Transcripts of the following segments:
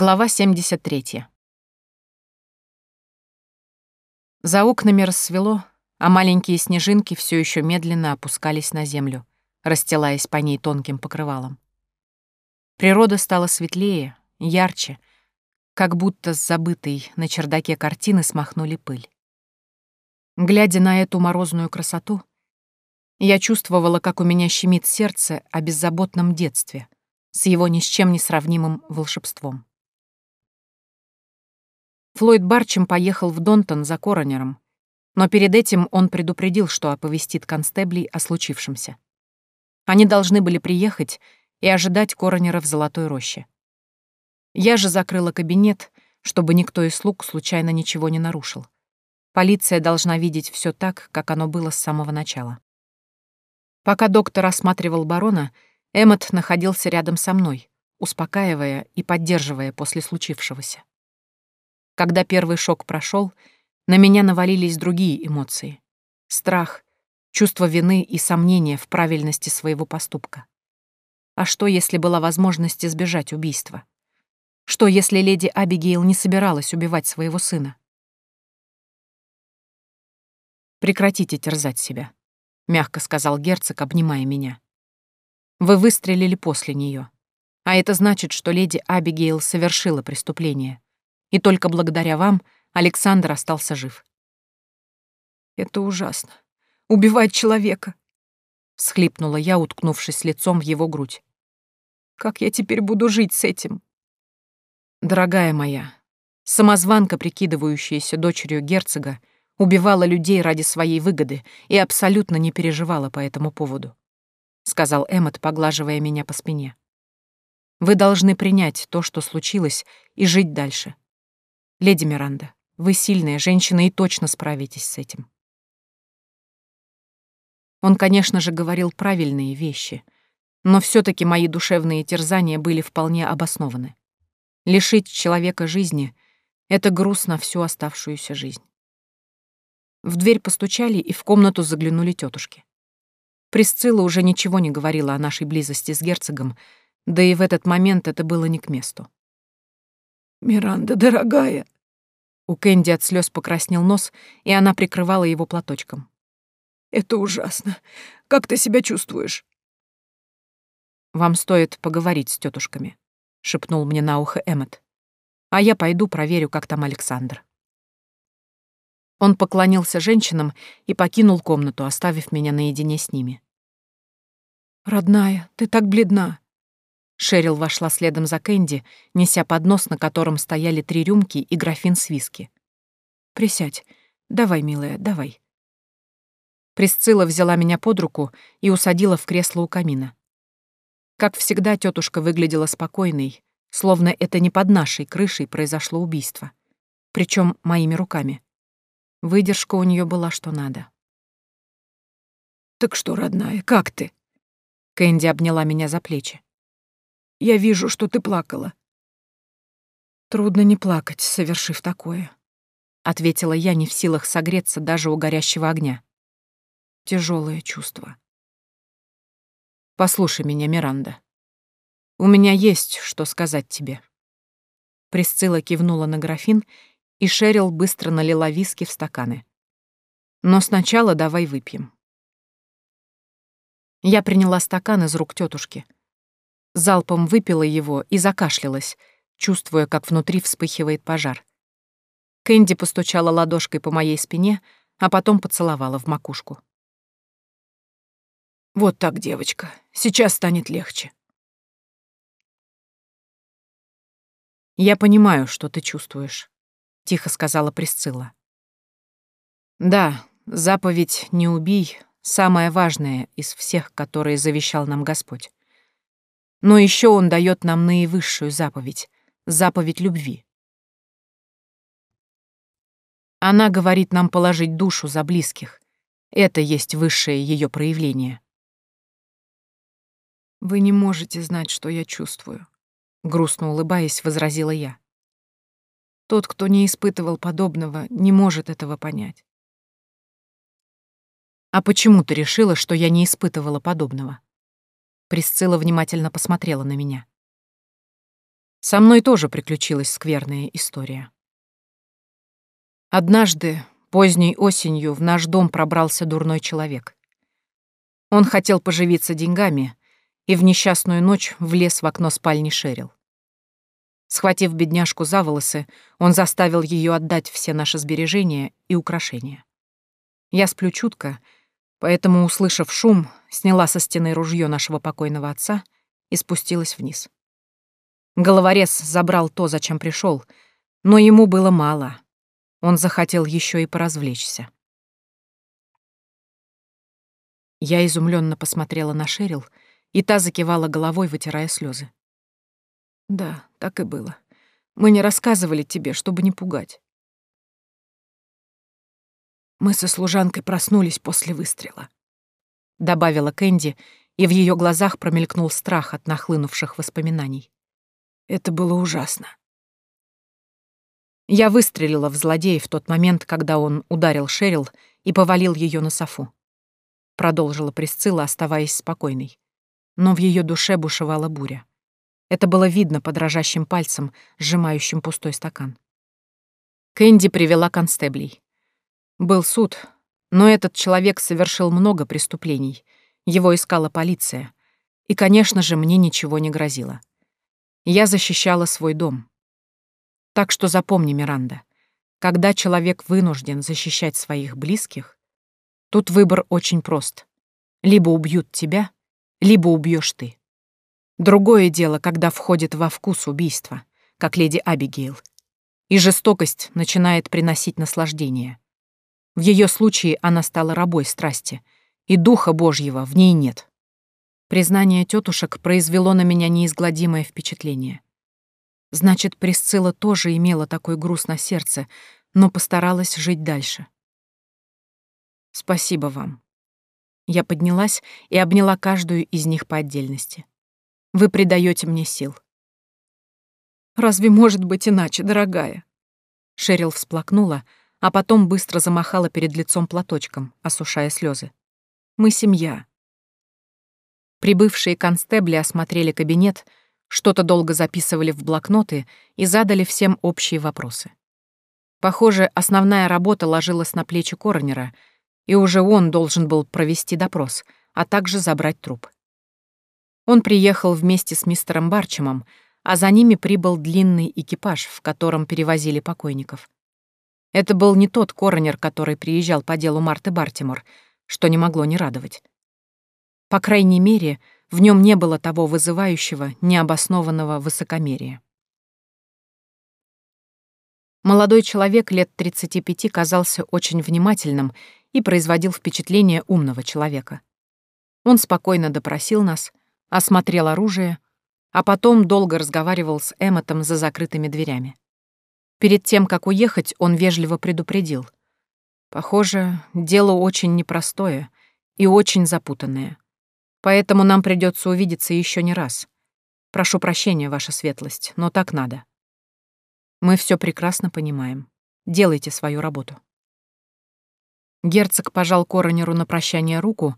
Глава 73. За окнами рассвело, а маленькие снежинки все еще медленно опускались на землю, расстилаясь по ней тонким покрывалом. Природа стала светлее, ярче, как будто с забытой на чердаке картины смахнули пыль. Глядя на эту морозную красоту, я чувствовала, как у меня щемит сердце о беззаботном детстве с его ни с чем не сравнимым волшебством. Флойд Барчем поехал в Донтон за коронером, но перед этим он предупредил, что оповестит констеблей о случившемся. Они должны были приехать и ожидать коронера в Золотой роще. Я же закрыла кабинет, чтобы никто из слуг случайно ничего не нарушил. Полиция должна видеть все так, как оно было с самого начала. Пока доктор осматривал барона, Эммот находился рядом со мной, успокаивая и поддерживая после случившегося. Когда первый шок прошел, на меня навалились другие эмоции. Страх, чувство вины и сомнения в правильности своего поступка. А что, если была возможность избежать убийства? Что, если леди Абигейл не собиралась убивать своего сына? «Прекратите терзать себя», — мягко сказал герцог, обнимая меня. «Вы выстрелили после нее, а это значит, что леди Абигейл совершила преступление, и только благодаря вам Александр остался жив». «Это ужасно. Убивать человека!» — схлипнула я, уткнувшись лицом в его грудь. «Как я теперь буду жить с этим?» «Дорогая моя, самозванка, прикидывающаяся дочерью герцога, убивала людей ради своей выгоды и абсолютно не переживала по этому поводу», — сказал Эммот, поглаживая меня по спине. «Вы должны принять то, что случилось, и жить дальше. Леди Миранда, вы сильная женщина и точно справитесь с этим». Он, конечно же, говорил правильные вещи, но все таки мои душевные терзания были вполне обоснованы. Лишить человека жизни — это груз на всю оставшуюся жизнь. В дверь постучали, и в комнату заглянули тетушки. Присцилла уже ничего не говорила о нашей близости с герцогом, да и в этот момент это было не к месту. «Миранда, дорогая!» У Кэнди от слез покраснел нос, и она прикрывала его платочком. «Это ужасно. Как ты себя чувствуешь?» «Вам стоит поговорить с тетушками», — шепнул мне на ухо Эммет. «А я пойду проверю, как там Александр». Он поклонился женщинам и покинул комнату, оставив меня наедине с ними. «Родная, ты так бледна!» Шерил вошла следом за Кэнди, неся поднос, на котором стояли три рюмки и графин с виски. «Присядь. Давай, милая, давай». Присцилла взяла меня под руку и усадила в кресло у камина. Как всегда, тетушка выглядела спокойной, словно это не под нашей крышей произошло убийство. Причем моими руками. Выдержка у нее была что надо. «Так что, родная, как ты?» Кэнди обняла меня за плечи. «Я вижу, что ты плакала». «Трудно не плакать, совершив такое», — ответила я, не в силах согреться даже у горящего огня. Тяжелое чувство. «Послушай меня, Миранда. У меня есть что сказать тебе». Присцилла кивнула на графин и Шерил быстро налила виски в стаканы. «Но сначала давай выпьем». Я приняла стакан из рук тетушки. Залпом выпила его и закашлялась, чувствуя, как внутри вспыхивает пожар. Кэнди постучала ладошкой по моей спине, а потом поцеловала в макушку. «Вот так, девочка, сейчас станет легче». «Я понимаю, что ты чувствуешь. — тихо сказала Присцилла. «Да, заповедь «не убий» — самая важная из всех, которые завещал нам Господь. Но еще Он дает нам наивысшую заповедь — заповедь любви. Она говорит нам положить душу за близких. Это есть высшее ее проявление. «Вы не можете знать, что я чувствую», — грустно улыбаясь, возразила я. Тот, кто не испытывал подобного, не может этого понять. «А почему ты решила, что я не испытывала подобного?» Присцилла внимательно посмотрела на меня. Со мной тоже приключилась скверная история. Однажды, поздней осенью, в наш дом пробрался дурной человек. Он хотел поживиться деньгами и в несчастную ночь влез в окно спальни Шерил. Схватив бедняжку за волосы, он заставил ее отдать все наши сбережения и украшения. Я сплю чутко, поэтому, услышав шум, сняла со стены ружье нашего покойного отца и спустилась вниз. Головорез забрал то, зачем пришел, но ему было мало. Он захотел еще и поразвлечься. Я изумленно посмотрела на Шерил, и та закивала головой, вытирая слезы. Да, так и было. Мы не рассказывали тебе, чтобы не пугать. Мы со служанкой проснулись после выстрела. Добавила Кэнди, и в ее глазах промелькнул страх от нахлынувших воспоминаний. Это было ужасно. Я выстрелила в злодея в тот момент, когда он ударил Шерил и повалил ее на софу. Продолжила Присцилла, оставаясь спокойной. Но в ее душе бушевала буря. Это было видно под дрожащим пальцем, сжимающим пустой стакан. Кэнди привела констеблей. Был суд, но этот человек совершил много преступлений. Его искала полиция. И, конечно же, мне ничего не грозило. Я защищала свой дом. Так что запомни, Миранда, когда человек вынужден защищать своих близких, тут выбор очень прост. Либо убьют тебя, либо убьешь ты. Другое дело, когда входит во вкус убийства, как леди Абигейл, и жестокость начинает приносить наслаждение. В ее случае она стала рабой страсти, и духа Божьего в ней нет. Признание тетушек произвело на меня неизгладимое впечатление. Значит, Присцилла тоже имела такой груз на сердце, но постаралась жить дальше. Спасибо вам. Я поднялась и обняла каждую из них по отдельности. Вы придаете мне сил. Разве может быть иначе, дорогая? Шерил всплакнула, а потом быстро замахала перед лицом платочком, осушая слезы. Мы семья. Прибывшие констебли осмотрели кабинет, что-то долго записывали в блокноты и задали всем общие вопросы. Похоже, основная работа ложилась на плечи коронера, и уже он должен был провести допрос, а также забрать труп. Он приехал вместе с мистером Барчемом, а за ними прибыл длинный экипаж, в котором перевозили покойников. Это был не тот коронер, который приезжал по делу Марты Бартимор, что не могло не радовать. По крайней мере, в нем не было того вызывающего, необоснованного высокомерия. Молодой человек лет 35 казался очень внимательным и производил впечатление умного человека. Он спокойно допросил нас, осмотрел оружие, а потом долго разговаривал с Эмметом за закрытыми дверями. Перед тем, как уехать, он вежливо предупредил. Похоже, дело очень непростое и очень запутанное. Поэтому нам придется увидеться еще не раз. Прошу прощения, ваша светлость, но так надо. Мы все прекрасно понимаем. Делайте свою работу. Герцог пожал коронеру на прощание руку,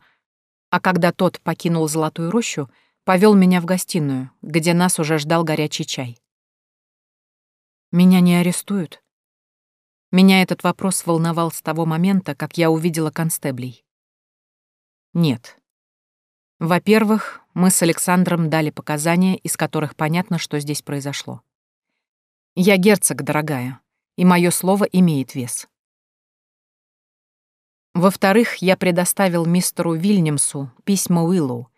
а когда тот покинул Золотую рощу, повел меня в гостиную, где нас уже ждал горячий чай. Меня не арестуют? Меня этот вопрос волновал с того момента, как я увидела констеблей. Нет. Во-первых, мы с Александром дали показания, из которых понятно, что здесь произошло. Я герцог, дорогая, и мое слово имеет вес. Во-вторых, я предоставил мистеру Вильнямсу письма Уиллоу.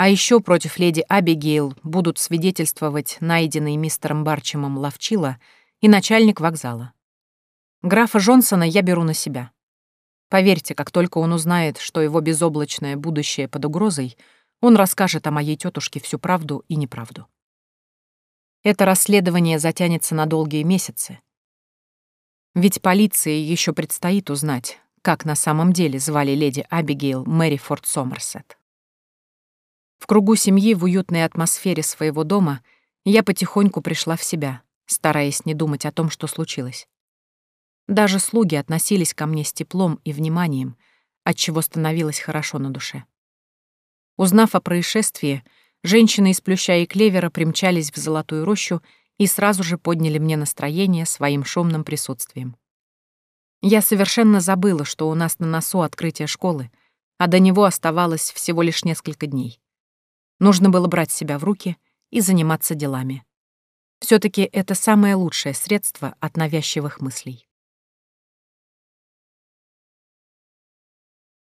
А еще против леди Абигейл будут свидетельствовать найденный мистером Барчемом Ловчила и начальник вокзала. Графа Джонсона я беру на себя. Поверьте, как только он узнает, что его безоблачное будущее под угрозой, он расскажет о моей тетушке всю правду и неправду. Это расследование затянется на долгие месяцы. Ведь полиции еще предстоит узнать, как на самом деле звали леди Абигейл Мэрифорд Сомерсет. В кругу семьи, в уютной атмосфере своего дома, я потихоньку пришла в себя, стараясь не думать о том, что случилось. Даже слуги относились ко мне с теплом и вниманием, отчего становилось хорошо на душе. Узнав о происшествии, женщины из плюща и клевера примчались в золотую рощу и сразу же подняли мне настроение своим шумным присутствием. Я совершенно забыла, что у нас на носу открытие школы, а до него оставалось всего лишь несколько дней. Нужно было брать себя в руки и заниматься делами. все таки это самое лучшее средство от навязчивых мыслей.